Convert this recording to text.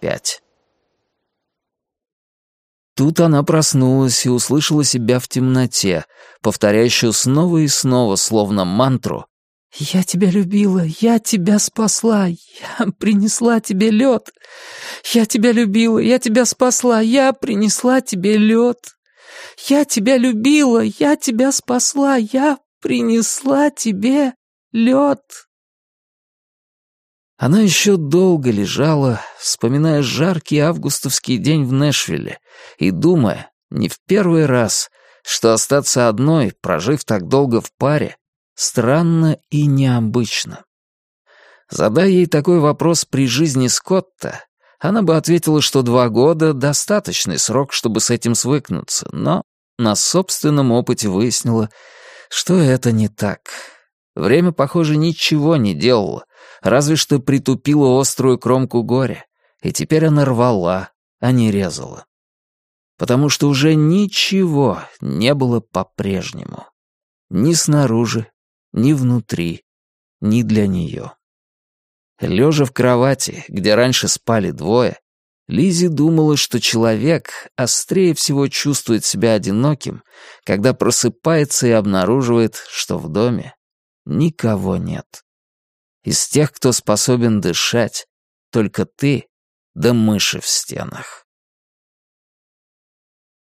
пять. Тут она проснулась и услышала себя в темноте, повторяющую снова и снова, словно мантру. «Я тебя любила, я тебя спасла, я принесла тебе лед. Я тебя любила, я тебя спасла, я принесла тебе лед. Я тебя любила, я тебя спасла, я принесла тебе лед». Она еще долго лежала, вспоминая жаркий августовский день в Нэшвилле и думая, не в первый раз, что остаться одной, прожив так долго в паре, странно и необычно. Задай ей такой вопрос при жизни Скотта, она бы ответила, что два года — достаточный срок, чтобы с этим свыкнуться, но на собственном опыте выяснила, что это не так. Время, похоже, ничего не делало, разве что притупило острую кромку горя, и теперь она рвала, а не резала. Потому что уже ничего не было по-прежнему. Ни снаружи, ни внутри, ни для нее. Лежа в кровати, где раньше спали двое, Лизи думала, что человек острее всего чувствует себя одиноким, когда просыпается и обнаруживает, что в доме никого нет. Из тех, кто способен дышать, только ты да мыши в стенах.